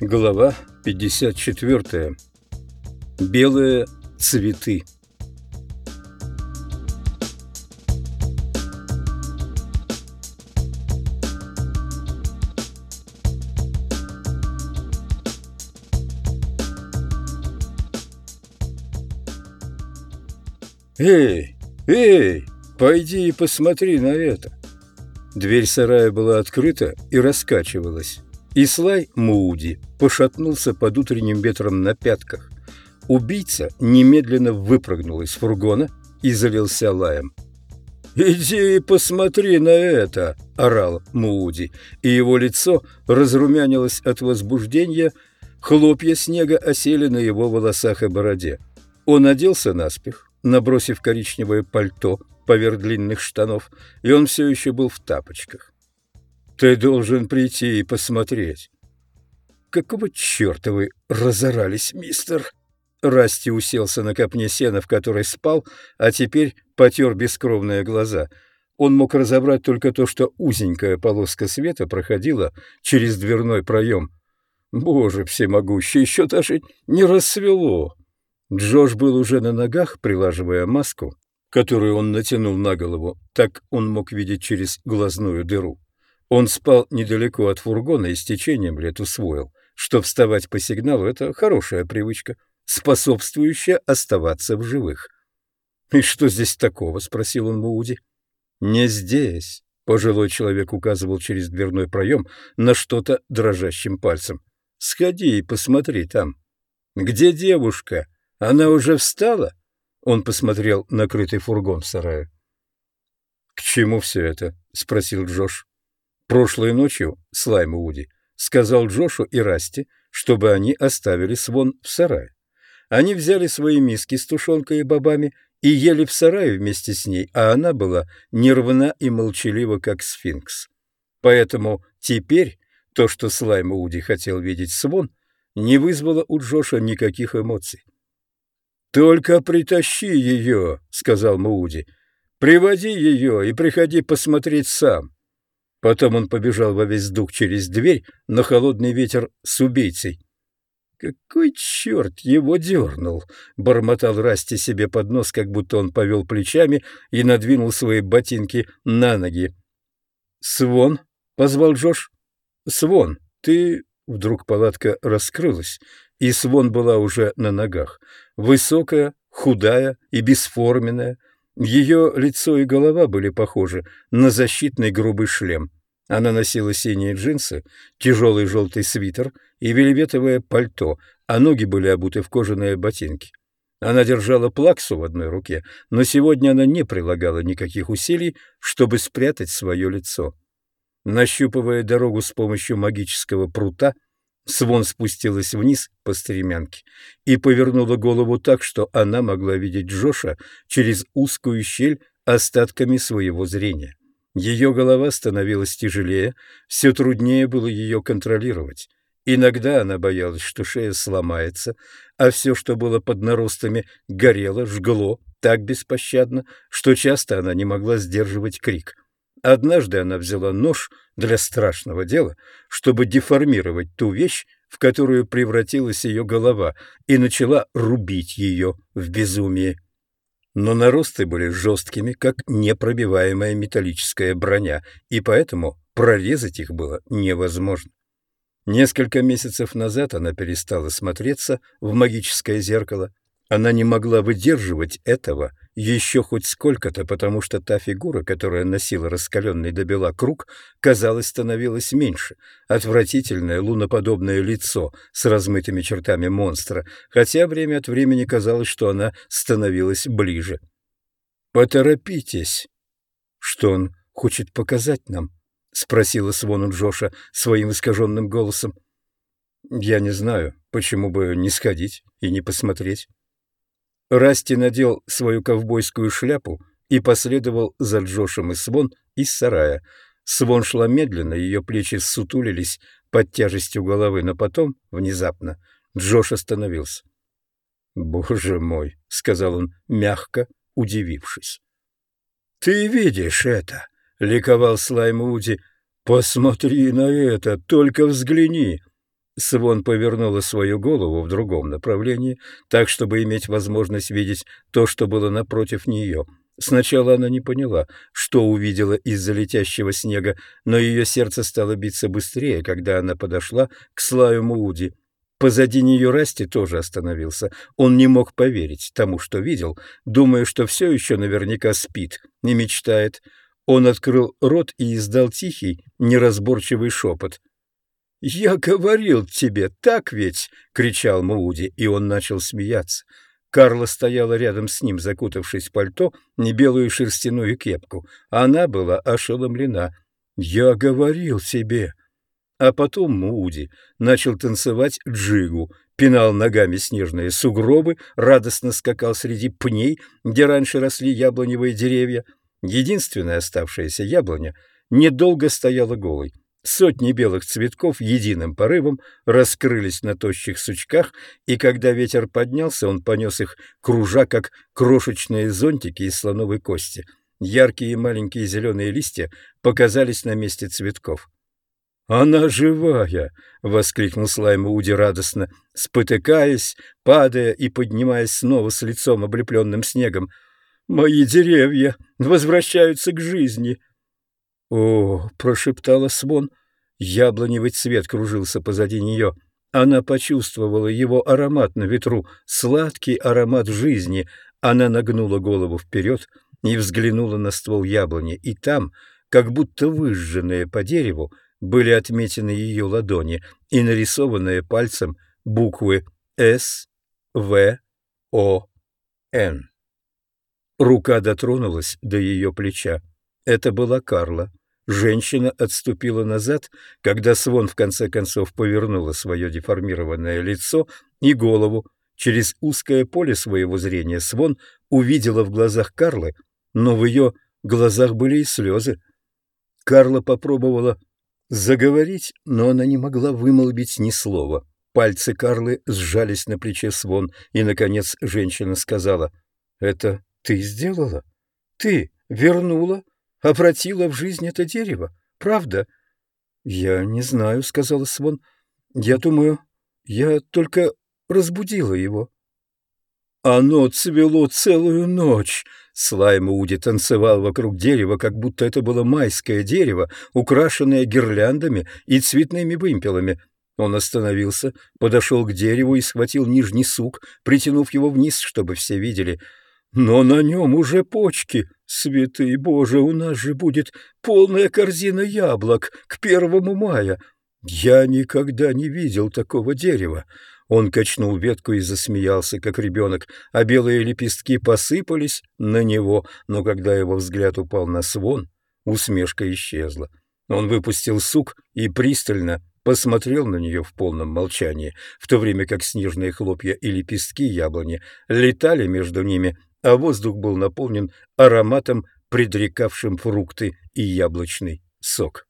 Глава 54. Белые цветы. «Эй, эй, пойди и посмотри на это!» Дверь сарая была открыта и раскачивалась. Ислай Мууди пошатнулся под утренним ветром на пятках. Убийца немедленно выпрыгнул из фургона и залился лаем. «Иди и посмотри на это!» – орал Мууди, и его лицо разрумянилось от возбуждения, хлопья снега осели на его волосах и бороде. Он оделся наспех, набросив коричневое пальто поверх длинных штанов, и он все еще был в тапочках. Ты должен прийти и посмотреть. Какого черта вы разорались, мистер? Расти уселся на копне сена, в которой спал, а теперь потер бескровные глаза. Он мог разобрать только то, что узенькая полоска света проходила через дверной проем. Боже всемогущий, еще даже не рассвело. Джош был уже на ногах, прилаживая маску, которую он натянул на голову. Так он мог видеть через глазную дыру. Он спал недалеко от фургона и с течением лет усвоил, что вставать по сигналу — это хорошая привычка, способствующая оставаться в живых. «И что здесь такого?» — спросил он Мууди. «Не здесь», — пожилой человек указывал через дверной проем на что-то дрожащим пальцем. «Сходи и посмотри там». «Где девушка? Она уже встала?» Он посмотрел на крытый фургон в сарае. «К чему все это?» — спросил Джош. Прошлой ночью Слайм Уди сказал Джошу и Расти, чтобы они оставили Свон в сарае. Они взяли свои миски с тушенкой и бобами и ели в сарае вместе с ней, а она была нервна и молчалива, как сфинкс. Поэтому теперь то, что Слайм Уди хотел видеть Свон, не вызвало у Джоша никаких эмоций. «Только притащи ее», — сказал Мауди. «Приводи ее и приходи посмотреть сам». Потом он побежал во весь дух через дверь на холодный ветер с убийцей. «Какой черт его дернул!» — бормотал Расти себе под нос, как будто он повел плечами и надвинул свои ботинки на ноги. «Свон!» — позвал Джош. «Свон, ты...» Вдруг палатка раскрылась, и Свон была уже на ногах. Высокая, худая и бесформенная, ее лицо и голова были похожи на защитный грубый шлем. Она носила синие джинсы, тяжелый желтый свитер и вельветовое пальто, а ноги были обуты в кожаные ботинки. Она держала плаксу в одной руке, но сегодня она не прилагала никаких усилий, чтобы спрятать свое лицо. Нащупывая дорогу с помощью магического прута, Свон спустилась вниз по стремянке и повернула голову так, что она могла видеть Джоша через узкую щель остатками своего зрения. Ее голова становилась тяжелее, все труднее было ее контролировать. Иногда она боялась, что шея сломается, а все, что было под наростами, горело, жгло так беспощадно, что часто она не могла сдерживать крик. Однажды она взяла нож для страшного дела, чтобы деформировать ту вещь, в которую превратилась ее голова, и начала рубить ее в безумие. Но наросты были жесткими, как непробиваемая металлическая броня, и поэтому прорезать их было невозможно. Несколько месяцев назад она перестала смотреться в магическое зеркало. Она не могла выдерживать этого еще хоть сколько-то, потому что та фигура, которая носила раскаленный до бела круг, казалось, становилась меньше. Отвратительное луноподобное лицо с размытыми чертами монстра, хотя время от времени казалось, что она становилась ближе. «Поторопитесь!» «Что он хочет показать нам?» — спросила Свон Джоша своим искаженным голосом. «Я не знаю, почему бы не сходить и не посмотреть». Расти надел свою ковбойскую шляпу и последовал за Джошем и Свон из сарая. Свон шла медленно, ее плечи сутулились под тяжестью головы, но потом, внезапно, Джош остановился. «Боже мой!» — сказал он, мягко удивившись. «Ты видишь это?» — ликовал Слайм Уди. «Посмотри на это, только взгляни!» Свон повернула свою голову в другом направлении, так, чтобы иметь возможность видеть то, что было напротив нее. Сначала она не поняла, что увидела из-за летящего снега, но ее сердце стало биться быстрее, когда она подошла к Слаю Мууди. Позади нее Расти тоже остановился. Он не мог поверить тому, что видел, думая, что все еще наверняка спит, не мечтает. Он открыл рот и издал тихий, неразборчивый шепот. «Я говорил тебе, так ведь?» — кричал Мууди, и он начал смеяться. Карла стояла рядом с ним, закутавшись в пальто, не белую шерстяную кепку. Она была ошеломлена. «Я говорил тебе!» А потом Мууди начал танцевать джигу, пинал ногами снежные сугробы, радостно скакал среди пней, где раньше росли яблоневые деревья. Единственная оставшаяся яблоня недолго стояла голой. Сотни белых цветков единым порывом раскрылись на тощих сучках, и когда ветер поднялся, он понес их, кружа, как крошечные зонтики из слоновой кости. Яркие маленькие зеленые листья показались на месте цветков. «Она живая!» — воскликнул Слаймауди радостно, спотыкаясь, падая и поднимаясь снова с лицом, облепленным снегом. «Мои деревья возвращаются к жизни!» «О!» — прошептала Свон. Яблоневый цвет кружился позади нее. Она почувствовала его аромат на ветру, сладкий аромат жизни. Она нагнула голову вперед и взглянула на ствол яблони, и там, как будто выжженные по дереву, были отметены ее ладони и нарисованные пальцем буквы «С», «В», «О», «Н». Рука дотронулась до ее плеча. Это была Карла. Женщина отступила назад, когда Свон в конце концов повернула свое деформированное лицо и голову. Через узкое поле своего зрения Свон увидела в глазах Карлы, но в ее глазах были и слезы. Карла попробовала заговорить, но она не могла вымолвить ни слова. Пальцы Карлы сжались на плече Свон, и, наконец, женщина сказала, «Это ты сделала? Ты вернула, обратила в жизнь это дерево, правда?» «Я не знаю», — сказала Свон. «Я думаю, я только разбудила его». Оно цвело целую ночь. Слаймуди танцевал вокруг дерева, как будто это было майское дерево, украшенное гирляндами и цветными вымпелами. Он остановился, подошел к дереву и схватил нижний сук, притянув его вниз, чтобы все видели. Но на нем уже почки. Святый Боже, у нас же будет полная корзина яблок к первому мая. Я никогда не видел такого дерева. Он качнул ветку и засмеялся, как ребенок, а белые лепестки посыпались на него, но когда его взгляд упал на свон, усмешка исчезла. Он выпустил сук и пристально посмотрел на нее в полном молчании, в то время как снежные хлопья и лепестки яблони летали между ними, а воздух был наполнен ароматом, предрекавшим фрукты и яблочный сок.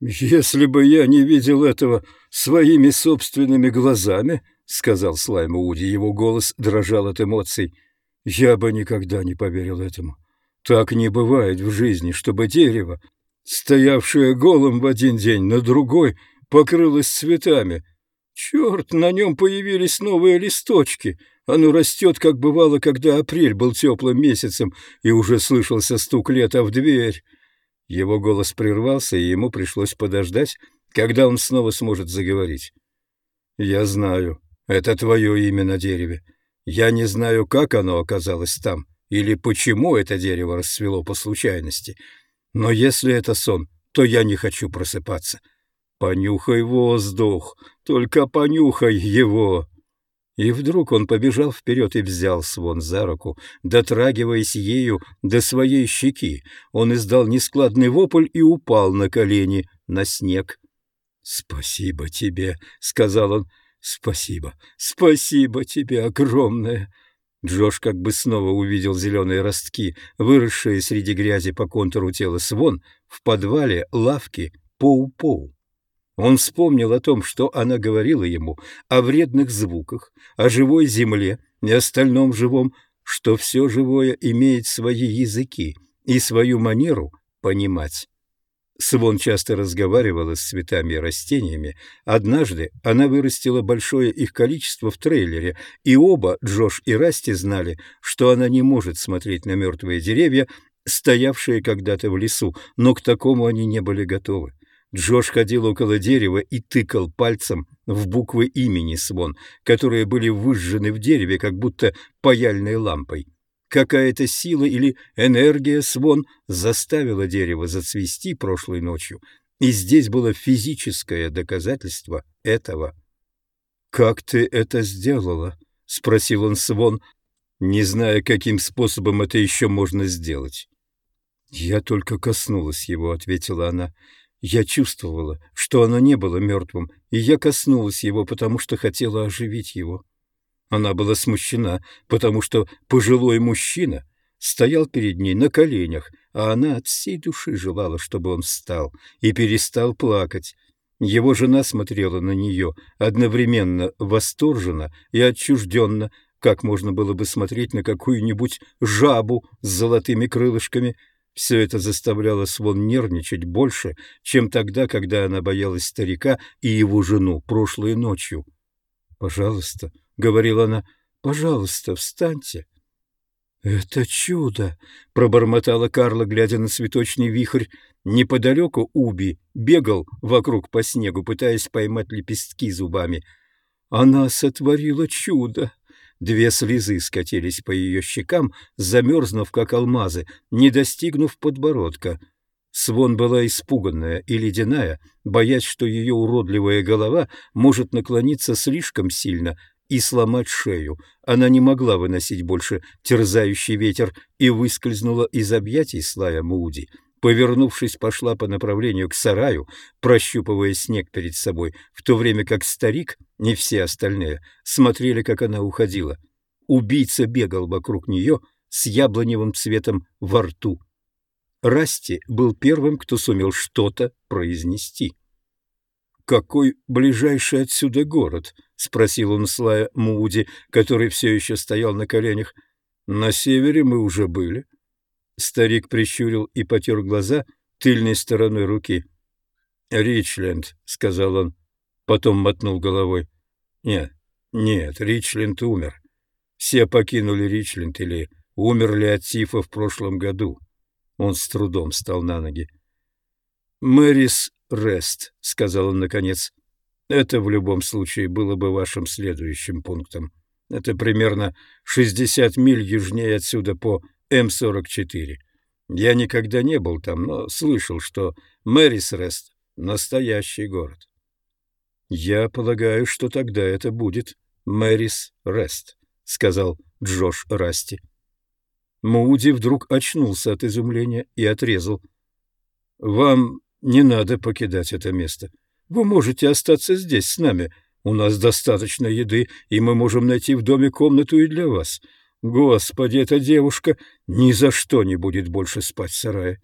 «Если бы я не видел этого своими собственными глазами, — сказал Слайм Уди, его голос дрожал от эмоций, — я бы никогда не поверил этому. Так не бывает в жизни, чтобы дерево, стоявшее голым в один день, на другой покрылось цветами. Черт, на нем появились новые листочки. Оно растет, как бывало, когда апрель был теплым месяцем, и уже слышался стук лета в дверь». Его голос прервался, и ему пришлось подождать, когда он снова сможет заговорить. «Я знаю, это твое имя на дереве. Я не знаю, как оно оказалось там, или почему это дерево расцвело по случайности. Но если это сон, то я не хочу просыпаться. Понюхай воздух, только понюхай его!» И вдруг он побежал вперед и взял Свон за руку, дотрагиваясь ею до своей щеки. Он издал нескладный вопль и упал на колени, на снег. «Спасибо тебе», — сказал он. «Спасибо, спасибо тебе огромное». Джош как бы снова увидел зеленые ростки, выросшие среди грязи по контуру тела Свон в подвале лавки Поу-Поу. Он вспомнил о том, что она говорила ему, о вредных звуках, о живой земле и остальном живом, что все живое имеет свои языки и свою манеру понимать. Свон часто разговаривала с цветами и растениями. Однажды она вырастила большое их количество в трейлере, и оба, Джош и Расти, знали, что она не может смотреть на мертвые деревья, стоявшие когда-то в лесу, но к такому они не были готовы. Джош ходил около дерева и тыкал пальцем в буквы имени Свон, которые были выжжены в дереве, как будто паяльной лампой. Какая-то сила или энергия Свон заставила дерево зацвести прошлой ночью, и здесь было физическое доказательство этого. «Как ты это сделала?» — спросил он Свон, не зная, каким способом это еще можно сделать. «Я только коснулась его», — ответила она. «Я чувствовала, что оно не было мертвым, и я коснулась его, потому что хотела оживить его». Она была смущена, потому что пожилой мужчина стоял перед ней на коленях, а она от всей души желала, чтобы он встал и перестал плакать. Его жена смотрела на нее одновременно восторженно и отчужденно, как можно было бы смотреть на какую-нибудь жабу с золотыми крылышками. Все это заставляло Свон нервничать больше, чем тогда, когда она боялась старика и его жену прошлой ночью. «Пожалуйста», — говорила она, — «пожалуйста, встаньте». «Это чудо!» — пробормотала Карла, глядя на цветочный вихрь. Неподалеку Уби бегал вокруг по снегу, пытаясь поймать лепестки зубами. «Она сотворила чудо!» Две слезы скатились по ее щекам, замерзнув, как алмазы, не достигнув подбородка. Свон была испуганная и ледяная, боясь, что ее уродливая голова может наклониться слишком сильно и сломать шею. Она не могла выносить больше терзающий ветер и выскользнула из объятий Слая Муди. Повернувшись, пошла по направлению к сараю, прощупывая снег перед собой, в то время как старик, не все остальные, смотрели, как она уходила. Убийца бегал вокруг нее с яблоневым цветом во рту. Расти был первым, кто сумел что-то произнести. «Какой ближайший отсюда город?» — спросил он Слая Муди, который все еще стоял на коленях. «На севере мы уже были». Старик прищурил и потер глаза тыльной стороной руки. «Ричленд», — сказал он, потом мотнул головой. «Нет, нет, Ричленд умер. Все покинули Ричленд или умерли от тифа в прошлом году». Он с трудом встал на ноги. «Мэрис Рест», — сказал он наконец. «Это в любом случае было бы вашим следующим пунктом. Это примерно 60 миль южнее отсюда по М-44. Я никогда не был там, но слышал, что Мэрис Рест — настоящий город». «Я полагаю, что тогда это будет Мэрис Рест», — сказал Джош Расти. Муди вдруг очнулся от изумления и отрезал. «Вам не надо покидать это место. Вы можете остаться здесь с нами. У нас достаточно еды, и мы можем найти в доме комнату и для вас. Господи, эта девушка ни за что не будет больше спать в сарае».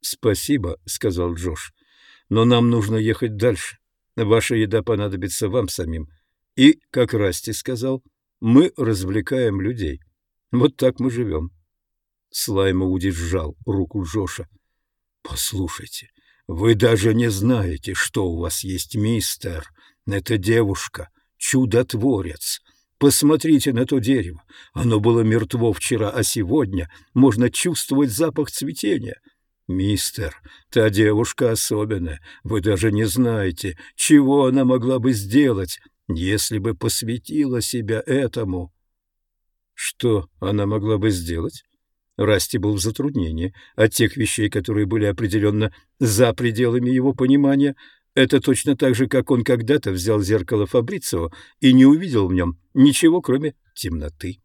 «Спасибо», — сказал Джош, — «но нам нужно ехать дальше. Ваша еда понадобится вам самим. И, как Расти сказал, мы развлекаем людей. Вот так мы живем». Слайма удержал руку Джоша. «Послушайте, вы даже не знаете, что у вас есть, мистер. Это девушка, чудотворец. Посмотрите на то дерево. Оно было мертво вчера, а сегодня можно чувствовать запах цветения. Мистер, та девушка особенная. Вы даже не знаете, чего она могла бы сделать, если бы посвятила себя этому. Что она могла бы сделать? Расти был в затруднении от тех вещей, которые были определенно за пределами его понимания. Это точно так же, как он когда-то взял зеркало Фабрицио и не увидел в нем ничего, кроме темноты.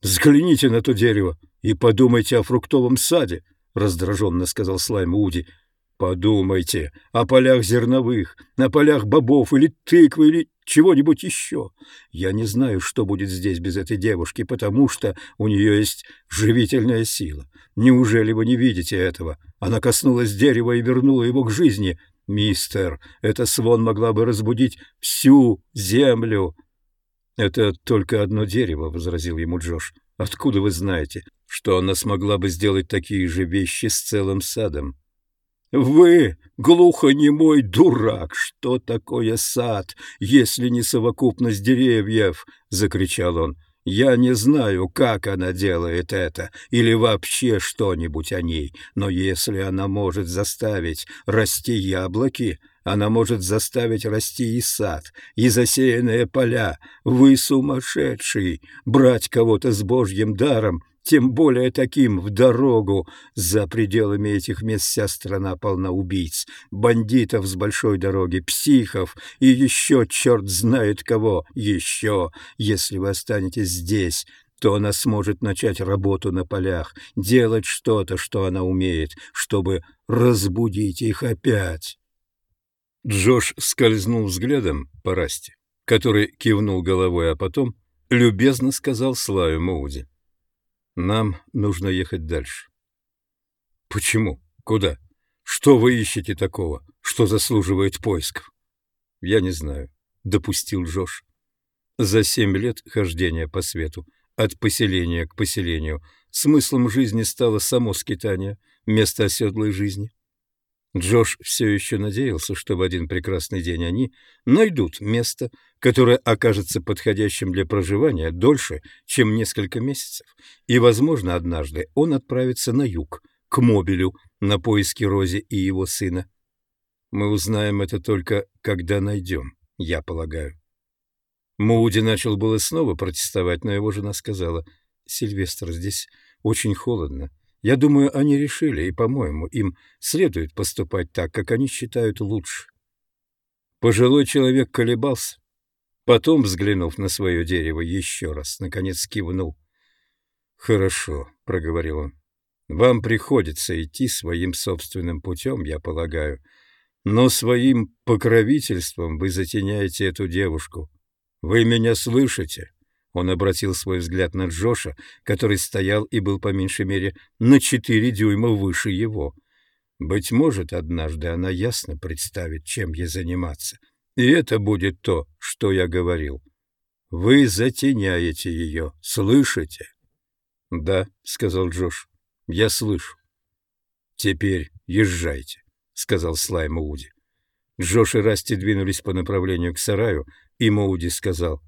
«Взгляните на то дерево и подумайте о фруктовом саде», — раздраженно сказал Слайм Уди. «Подумайте о полях зерновых, на полях бобов или тыквы или чего-нибудь еще. Я не знаю, что будет здесь без этой девушки, потому что у нее есть живительная сила. Неужели вы не видите этого? Она коснулась дерева и вернула его к жизни. Мистер, эта свон могла бы разбудить всю землю. Это только одно дерево, — возразил ему Джош. Откуда вы знаете, что она смогла бы сделать такие же вещи с целым садом? Вы, глухонемой дурак, что такое сад, если не совокупность деревьев? закричал он. Я не знаю, как она делает это или вообще что-нибудь о ней, но если она может заставить расти яблоки, она может заставить расти и сад, и засеянные поля. Вы сумасшедший! Брать кого-то с божьим даром тем более таким в дорогу. За пределами этих мест вся страна полна убийц, бандитов с большой дороги, психов и еще черт знает кого еще. Если вы останетесь здесь, то она сможет начать работу на полях, делать что-то, что она умеет, чтобы разбудить их опять. Джош скользнул взглядом по Расте, который кивнул головой, а потом любезно сказал Славе Моуди. Нам нужно ехать дальше. Почему? Куда? Что вы ищете такого, что заслуживает поисков? Я не знаю, допустил Джош. За семь лет хождения по свету, от поселения к поселению, смыслом жизни стало само скитание, место оседлой жизни. Джош все еще надеялся, что в один прекрасный день они найдут место, которое окажется подходящим для проживания дольше, чем несколько месяцев, и, возможно, однажды он отправится на юг, к Мобилю, на поиски Рози и его сына. Мы узнаем это только, когда найдем, я полагаю. Мууди начал было снова протестовать, но его жена сказала, «Сильвестр, здесь очень холодно. Я думаю, они решили, и, по-моему, им следует поступать так, как они считают лучше. Пожилой человек колебался. Потом, взглянув на свое дерево еще раз, наконец кивнул. «Хорошо», — проговорил он. «Вам приходится идти своим собственным путем, я полагаю, но своим покровительством вы затеняете эту девушку. Вы меня слышите?» Он обратил свой взгляд на Джоша, который стоял и был по меньшей мере на четыре дюйма выше его. Быть может, однажды она ясно представит, чем ей заниматься. И это будет то, что я говорил. Вы затеняете ее, слышите? — Да, — сказал Джош, — я слышу. — Теперь езжайте, — сказал Слай Моуди. Джош и Расти двинулись по направлению к сараю, и Моуди сказал —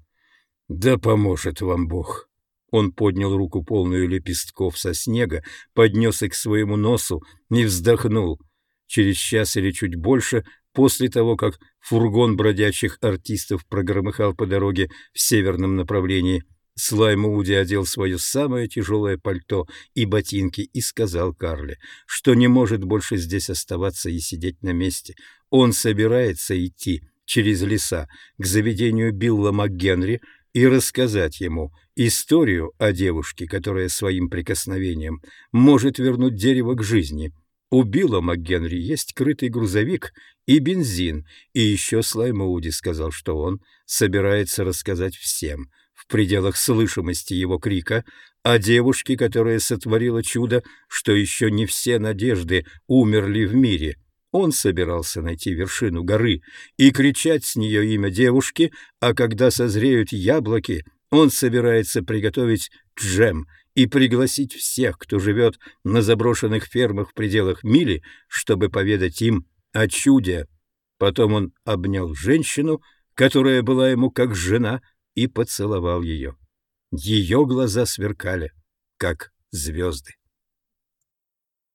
да поможет вам Бог. Он поднял руку полную лепестков со снега, поднес их к своему носу и вздохнул. Через час или чуть больше, после того, как фургон бродячих артистов прогромыхал по дороге в северном направлении, Слайм Уди одел свое самое тяжелое пальто и ботинки и сказал Карле, что не может больше здесь оставаться и сидеть на месте. Он собирается идти через леса к заведению Билла МакГенри, и рассказать ему историю о девушке, которая своим прикосновением может вернуть дерево к жизни. У Билла МакГенри есть крытый грузовик и бензин, и еще Слай Моуди сказал, что он собирается рассказать всем, в пределах слышимости его крика, о девушке, которая сотворила чудо, что еще не все надежды умерли в мире — он собирался найти вершину горы и кричать с нее имя девушки, а когда созреют яблоки, он собирается приготовить джем и пригласить всех, кто живет на заброшенных фермах в пределах мили, чтобы поведать им о чуде. Потом он обнял женщину, которая была ему как жена, и поцеловал ее. Ее глаза сверкали, как звезды.